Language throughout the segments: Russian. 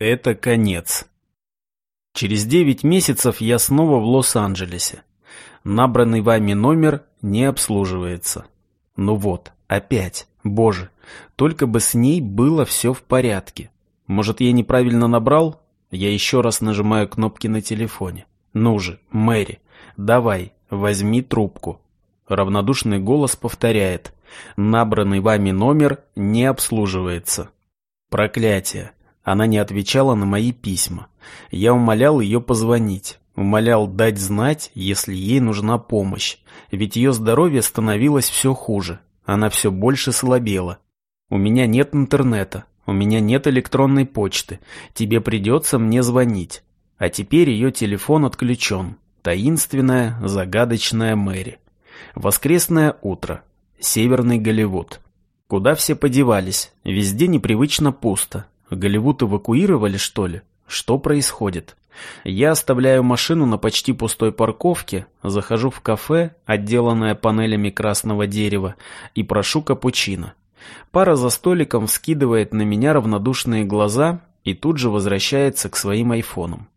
Это конец. Через девять месяцев я снова в Лос-Анджелесе. Набранный вами номер не обслуживается. Ну вот, опять. Боже, только бы с ней было все в порядке. Может, я неправильно набрал? Я еще раз нажимаю кнопки на телефоне. Ну же, Мэри, давай, возьми трубку. Равнодушный голос повторяет. Набранный вами номер не обслуживается. Проклятие. Она не отвечала на мои письма. Я умолял ее позвонить. Умолял дать знать, если ей нужна помощь. Ведь ее здоровье становилось все хуже. Она все больше слабела. У меня нет интернета. У меня нет электронной почты. Тебе придется мне звонить. А теперь ее телефон отключен. Таинственная, загадочная Мэри. Воскресное утро. Северный Голливуд. Куда все подевались? Везде непривычно пусто. Голливуд эвакуировали, что ли? Что происходит? Я оставляю машину на почти пустой парковке, захожу в кафе, отделанное панелями красного дерева, и прошу капучино. Пара за столиком вскидывает на меня равнодушные глаза и тут же возвращается к своим айфонам.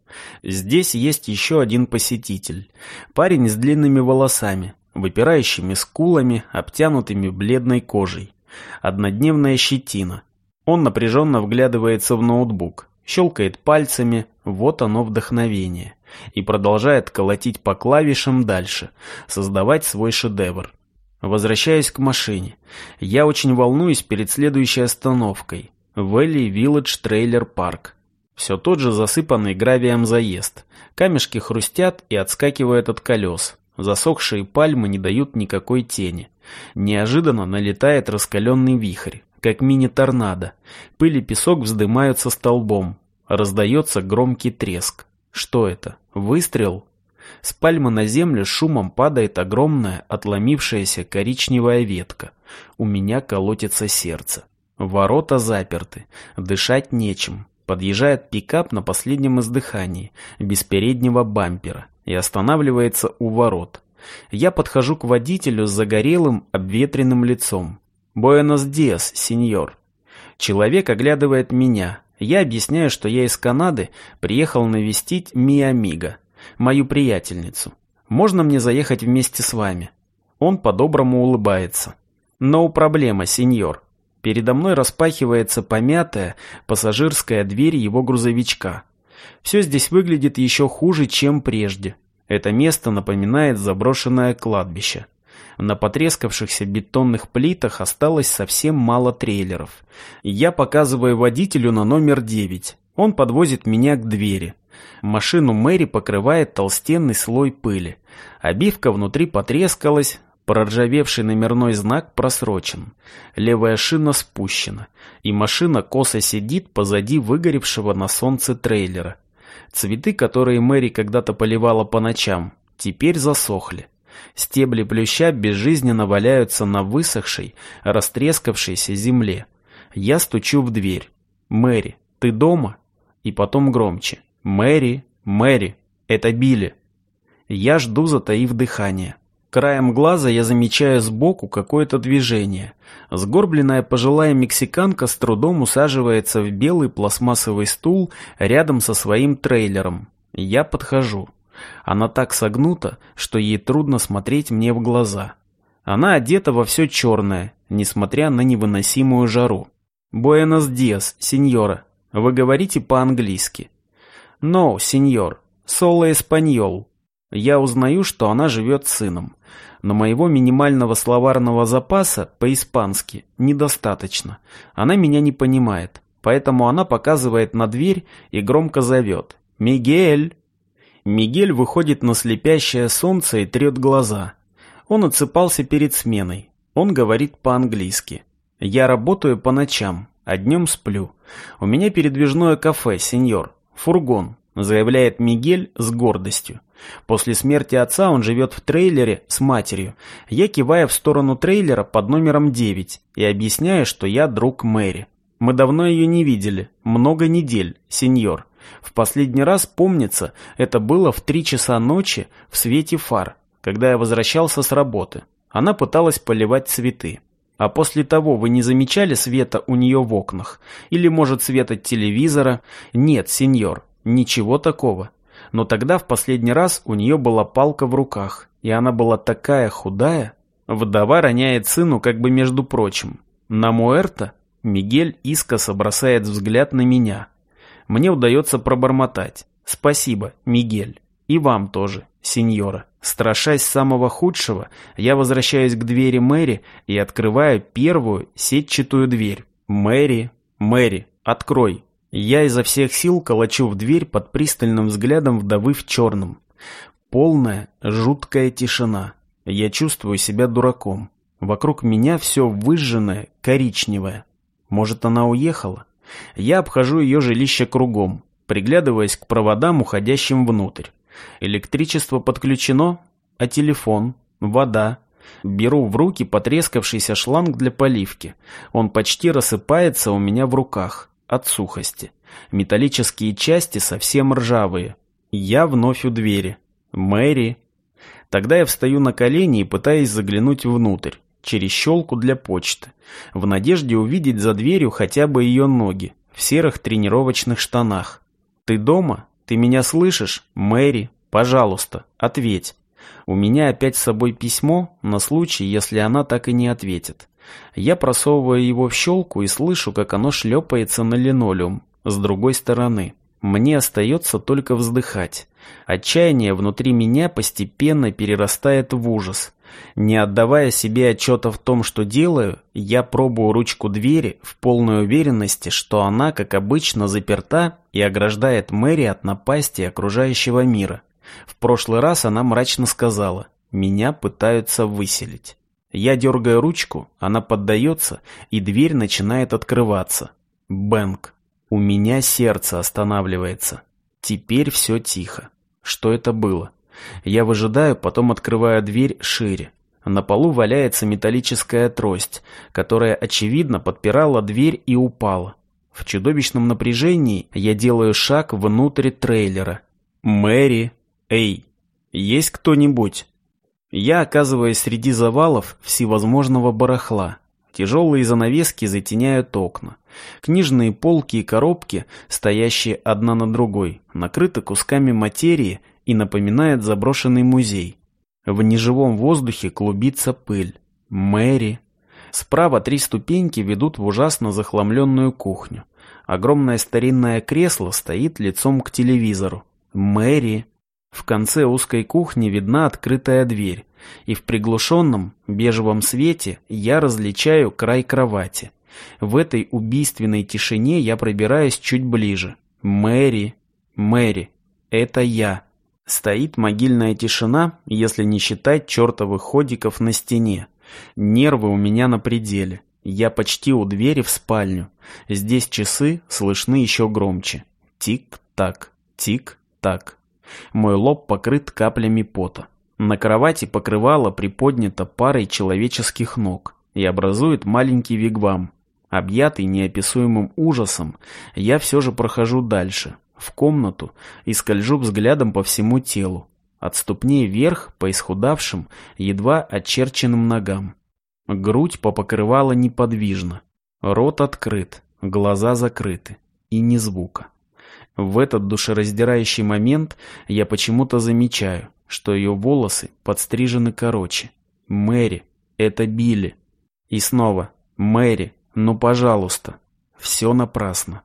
Здесь есть еще один посетитель. Парень с длинными волосами, выпирающими скулами, обтянутыми бледной кожей. Однодневная щетина. Он напряженно вглядывается в ноутбук, щелкает пальцами, вот оно вдохновение, и продолжает колотить по клавишам дальше, создавать свой шедевр. Возвращаюсь к машине. Я очень волнуюсь перед следующей остановкой. Вэлли Вилледж Трейлер Парк. Все тот же засыпанный гравием заезд. Камешки хрустят и отскакивают от колес. Засохшие пальмы не дают никакой тени. Неожиданно налетает раскаленный вихрь, как мини-торнадо. Пыль и песок вздымаются столбом. Раздается громкий треск. Что это? Выстрел? С пальмы на землю шумом падает огромная, отломившаяся коричневая ветка. У меня колотится сердце. Ворота заперты. Дышать нечем. Подъезжает пикап на последнем издыхании, без переднего бампера, и останавливается у ворот. Я подхожу к водителю с загорелым, обветренным лицом. «Буэнос диас, сеньор». Человек оглядывает меня. Я объясняю, что я из Канады приехал навестить Миамига, мою приятельницу. Можно мне заехать вместе с вами? Он по-доброму улыбается. «No проблема, сеньор». Передо мной распахивается помятая пассажирская дверь его грузовичка. Все здесь выглядит еще хуже, чем прежде. Это место напоминает заброшенное кладбище. На потрескавшихся бетонных плитах осталось совсем мало трейлеров. Я показываю водителю на номер 9. Он подвозит меня к двери. Машину Мэри покрывает толстенный слой пыли. Обивка внутри потрескалась, проржавевший номерной знак просрочен. Левая шина спущена, и машина косо сидит позади выгоревшего на солнце трейлера. Цветы, которые Мэри когда-то поливала по ночам, теперь засохли. Стебли плюща безжизненно валяются на высохшей, растрескавшейся земле. Я стучу в дверь. «Мэри, ты дома?» И потом громче. «Мэри, Мэри, это Билли». Я жду, затаив дыхание. Краем глаза я замечаю сбоку какое-то движение. Сгорбленная пожилая мексиканка с трудом усаживается в белый пластмассовый стул рядом со своим трейлером. Я подхожу. Она так согнута, что ей трудно смотреть мне в глаза. Она одета во все черное, несмотря на невыносимую жару. «Буэнос диас, сеньора. Вы говорите по-английски?» «No, сеньор. Соло эспаньол». Я узнаю, что она живет с сыном но моего минимального словарного запаса по-испански недостаточно. Она меня не понимает, поэтому она показывает на дверь и громко зовет «Мигель!». Мигель выходит на слепящее солнце и трет глаза. Он отсыпался перед сменой. Он говорит по-английски. «Я работаю по ночам, а днем сплю. У меня передвижное кафе, сеньор. Фургон», заявляет Мигель с гордостью. После смерти отца он живет в трейлере с матерью. Я киваю в сторону трейлера под номером 9 и объясняю, что я друг Мэри. Мы давно ее не видели, много недель, сеньор. В последний раз, помнится, это было в три часа ночи в свете фар, когда я возвращался с работы. Она пыталась поливать цветы. А после того вы не замечали света у нее в окнах? Или, может, свет от телевизора? Нет, сеньор, ничего такого. Но тогда в последний раз у нее была палка в руках, и она была такая худая. Вдова роняет сыну как бы между прочим. На Муэрта Мигель искоса бросает взгляд на меня. Мне удается пробормотать. Спасибо, Мигель. И вам тоже, сеньора. Страшась самого худшего, я возвращаюсь к двери Мэри и открываю первую сетчатую дверь. Мэри, Мэри, открой. Я изо всех сил колочу в дверь под пристальным взглядом вдовы в черном. Полная, жуткая тишина. Я чувствую себя дураком. Вокруг меня все выжженное, коричневое. Может, она уехала? Я обхожу ее жилище кругом, приглядываясь к проводам, уходящим внутрь. Электричество подключено, а телефон, вода. Беру в руки потрескавшийся шланг для поливки. Он почти рассыпается у меня в руках от сухости. Металлические части совсем ржавые. Я вновь у двери. Мэри. Тогда я встаю на колени и пытаюсь заглянуть внутрь, через щелку для почты, в надежде увидеть за дверью хотя бы ее ноги, в серых тренировочных штанах. «Ты дома? Ты меня слышишь? Мэри, пожалуйста, ответь». У меня опять с собой письмо на случай, если она так и не ответит. Я просовываю его в щелку и слышу, как оно шлепается на линолеум с другой стороны. Мне остается только вздыхать. Отчаяние внутри меня постепенно перерастает в ужас. Не отдавая себе отчета в том, что делаю, я пробую ручку двери в полной уверенности, что она, как обычно, заперта и ограждает Мэри от напасти окружающего мира. В прошлый раз она мрачно сказала «Меня пытаются выселить». Я дергаю ручку, она поддается, и дверь начинает открываться. Бэнк. У меня сердце останавливается. Теперь все тихо. Что это было? Я выжидаю, потом открываю дверь шире. На полу валяется металлическая трость, которая, очевидно, подпирала дверь и упала. В чудовищном напряжении я делаю шаг внутрь трейлера. «Мэри! Эй! Есть кто-нибудь?» Я оказываюсь среди завалов всевозможного барахла. Тяжелые занавески затеняют окна. Книжные полки и коробки, стоящие одна на другой, накрыты кусками материи и напоминают заброшенный музей. В неживом воздухе клубится пыль. Мэри. Справа три ступеньки ведут в ужасно захламленную кухню. Огромное старинное кресло стоит лицом к телевизору. Мэри. В конце узкой кухни видна открытая дверь, и в приглушенном бежевом свете я различаю край кровати. В этой убийственной тишине я пробираюсь чуть ближе. Мэри, Мэри, это я. Стоит могильная тишина, если не считать чертовых ходиков на стене. Нервы у меня на пределе. Я почти у двери в спальню. Здесь часы слышны еще громче. Тик-так, тик-так. Мой лоб покрыт каплями пота. На кровати покрывало приподнято парой человеческих ног и образует маленький вигвам. Объятый неописуемым ужасом, я все же прохожу дальше, в комнату, и скольжу взглядом по всему телу, от ступней вверх по исхудавшим, едва очерченным ногам. Грудь попокрывала неподвижно, рот открыт, глаза закрыты, и ни звука. В этот душераздирающий момент я почему-то замечаю, что ее волосы подстрижены короче. Мэри, это Билли. И снова, Мэри, ну пожалуйста. Все напрасно.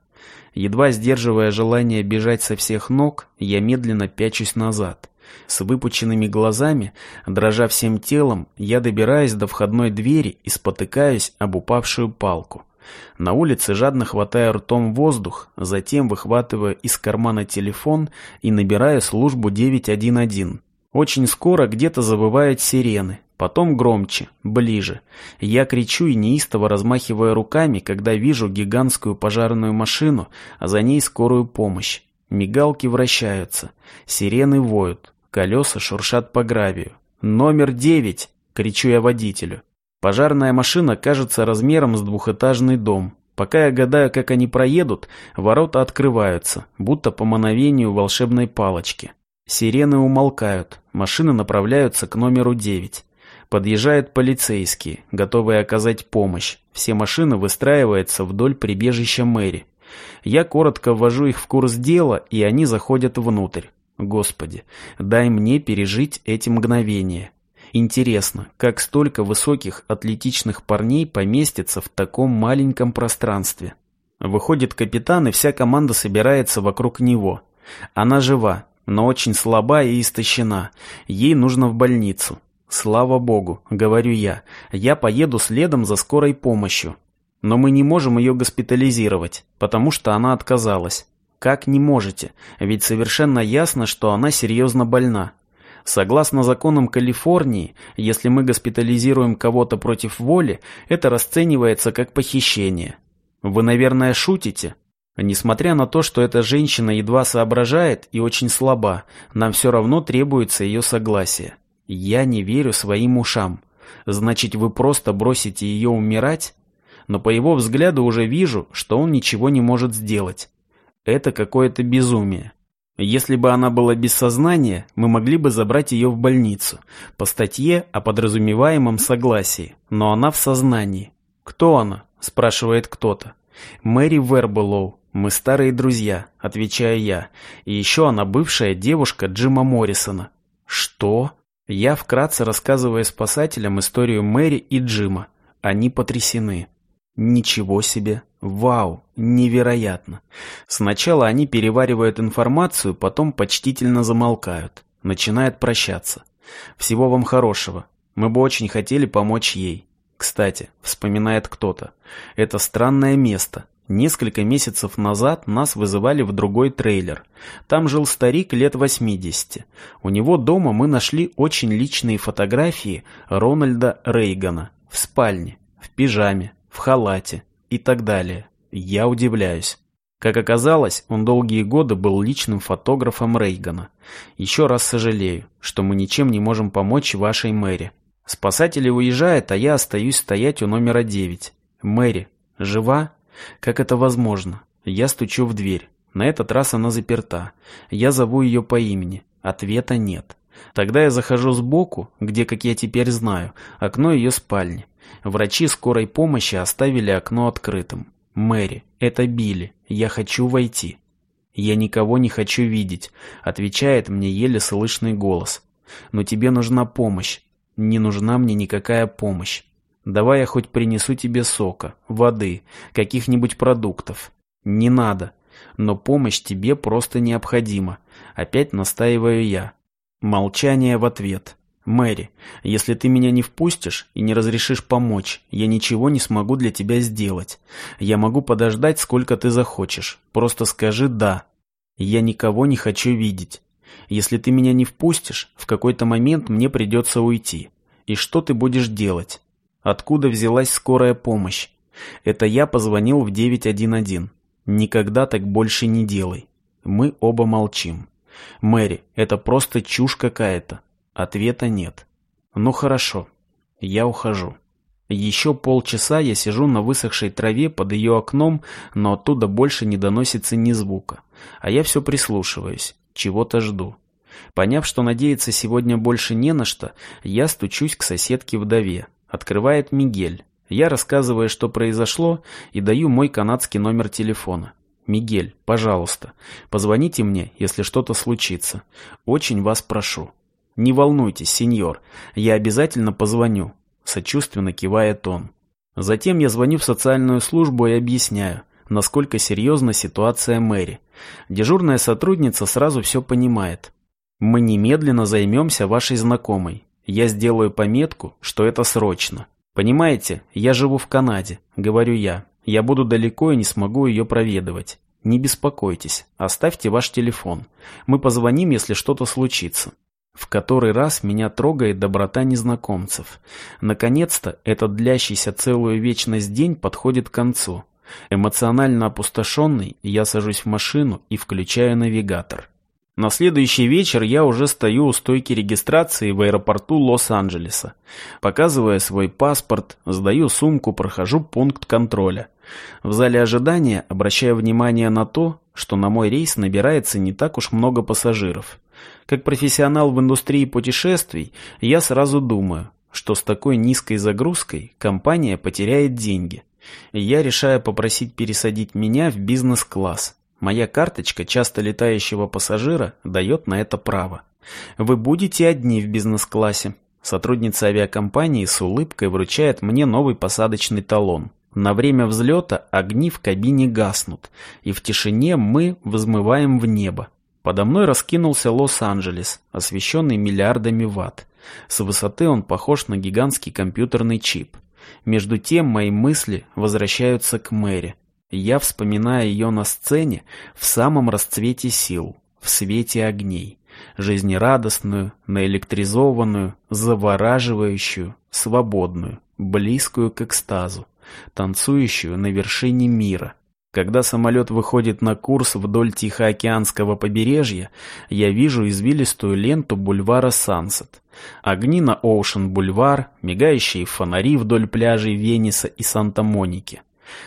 Едва сдерживая желание бежать со всех ног, я медленно пячусь назад. С выпученными глазами, дрожа всем телом, я добираюсь до входной двери и спотыкаюсь об упавшую палку. На улице жадно хватая ртом воздух, затем выхватывая из кармана телефон и набирая службу 911. Очень скоро где-то забывают сирены, потом громче, ближе. Я кричу и неистово размахивая руками, когда вижу гигантскую пожарную машину, а за ней скорую помощь. Мигалки вращаются, сирены воют, колеса шуршат по гравию. «Номер девять!» — кричу я водителю. Пожарная машина кажется размером с двухэтажный дом. Пока я гадаю, как они проедут, ворота открываются, будто по мановению волшебной палочки. Сирены умолкают, машины направляются к номеру 9. Подъезжают полицейские, готовые оказать помощь. Все машины выстраиваются вдоль прибежища Мэри. Я коротко ввожу их в курс дела, и они заходят внутрь. Господи, дай мне пережить эти мгновения. Интересно, как столько высоких атлетичных парней поместится в таком маленьком пространстве. Выходит капитан, и вся команда собирается вокруг него. Она жива, но очень слаба и истощена. Ей нужно в больницу. Слава богу, говорю я. Я поеду следом за скорой помощью. Но мы не можем ее госпитализировать, потому что она отказалась. Как не можете? Ведь совершенно ясно, что она серьезно больна. Согласно законам Калифорнии, если мы госпитализируем кого-то против воли, это расценивается как похищение. Вы, наверное, шутите? Несмотря на то, что эта женщина едва соображает и очень слаба, нам все равно требуется ее согласие. Я не верю своим ушам. Значит, вы просто бросите ее умирать? Но по его взгляду уже вижу, что он ничего не может сделать. Это какое-то безумие. Если бы она была без сознания, мы могли бы забрать ее в больницу по статье о подразумеваемом согласии, но она в сознании. «Кто она?» – спрашивает кто-то. «Мэри Вербелоу. Мы старые друзья», – отвечаю я. «И еще она бывшая девушка Джима Моррисона». «Что?» Я вкратце рассказываю спасателям историю Мэри и Джима. Они потрясены. Ничего себе! Вау! Невероятно! Сначала они переваривают информацию, потом почтительно замолкают. Начинают прощаться. Всего вам хорошего. Мы бы очень хотели помочь ей. Кстати, вспоминает кто-то. Это странное место. Несколько месяцев назад нас вызывали в другой трейлер. Там жил старик лет 80. У него дома мы нашли очень личные фотографии Рональда Рейгана в спальне, в пижаме, в халате и так далее. Я удивляюсь. Как оказалось, он долгие годы был личным фотографом Рейгана. Еще раз сожалею, что мы ничем не можем помочь вашей Мэри. Спасатели уезжают, а я остаюсь стоять у номера 9. Мэри, жива? Как это возможно? Я стучу в дверь. На этот раз она заперта. Я зову ее по имени. Ответа нет. Тогда я захожу сбоку, где, как я теперь знаю, окно ее спальни. Врачи скорой помощи оставили окно открытым. «Мэри, это Билли. Я хочу войти». «Я никого не хочу видеть», — отвечает мне еле слышный голос. «Но тебе нужна помощь». «Не нужна мне никакая помощь. Давай я хоть принесу тебе сока, воды, каких-нибудь продуктов». «Не надо. Но помощь тебе просто необходима». Опять настаиваю я. Молчание в ответ. «Мэри, если ты меня не впустишь и не разрешишь помочь, я ничего не смогу для тебя сделать. Я могу подождать, сколько ты захочешь. Просто скажи «да». Я никого не хочу видеть. Если ты меня не впустишь, в какой-то момент мне придется уйти. И что ты будешь делать? Откуда взялась скорая помощь? Это я позвонил в 911. Никогда так больше не делай. Мы оба молчим. Мэри, это просто чушь какая-то. Ответа нет. Ну хорошо, я ухожу. Еще полчаса я сижу на высохшей траве под ее окном, но оттуда больше не доносится ни звука. А я все прислушиваюсь, чего-то жду. Поняв, что надеяться сегодня больше не на что, я стучусь к соседке-вдове. Открывает Мигель. Я рассказываю, что произошло, и даю мой канадский номер телефона. «Мигель, пожалуйста, позвоните мне, если что-то случится. Очень вас прошу». «Не волнуйтесь, сеньор, я обязательно позвоню», — сочувственно кивает он. Затем я звоню в социальную службу и объясняю, насколько серьезна ситуация Мэри. Дежурная сотрудница сразу все понимает. «Мы немедленно займемся вашей знакомой. Я сделаю пометку, что это срочно. Понимаете, я живу в Канаде», — говорю я. «Я буду далеко и не смогу ее проведывать. Не беспокойтесь, оставьте ваш телефон. Мы позвоним, если что-то случится. В который раз меня трогает доброта незнакомцев. Наконец-то этот длящийся целую вечность день подходит к концу. Эмоционально опустошенный, я сажусь в машину и включаю навигатор. На следующий вечер я уже стою у стойки регистрации в аэропорту Лос-Анджелеса. Показывая свой паспорт, сдаю сумку, прохожу пункт контроля. В зале ожидания обращаю внимание на то, что на мой рейс набирается не так уж много пассажиров. Как профессионал в индустрии путешествий, я сразу думаю, что с такой низкой загрузкой компания потеряет деньги. Я решаю попросить пересадить меня в бизнес-класс. Моя карточка часто летающего пассажира дает на это право. Вы будете одни в бизнес-классе. Сотрудница авиакомпании с улыбкой вручает мне новый посадочный талон. На время взлета огни в кабине гаснут, и в тишине мы взмываем в небо. Подо мной раскинулся Лос-Анджелес, освещенный миллиардами ватт. С высоты он похож на гигантский компьютерный чип. Между тем мои мысли возвращаются к Мэри. Я вспоминаю ее на сцене в самом расцвете сил, в свете огней. Жизнерадостную, наэлектризованную, завораживающую, свободную, близкую к экстазу, танцующую на вершине мира, когда самолет выходит на курс вдоль Тихоокеанского побережья, я вижу извилистую ленту бульвара Сансет. Огни на Оушен-бульвар, мигающие фонари вдоль пляжей Вениса и Санта-Моники.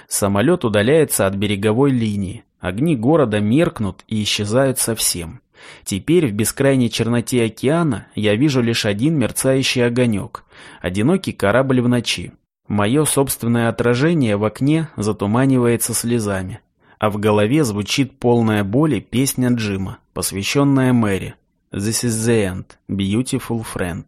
Самолет удаляется от береговой линии. Огни города меркнут и исчезают совсем. Теперь в бескрайней черноте океана я вижу лишь один мерцающий огонек. Одинокий корабль в ночи. Мое собственное отражение в окне затуманивается слезами, а в голове звучит полная боли песня Джима, посвященная Мэри. This is the end, beautiful friend.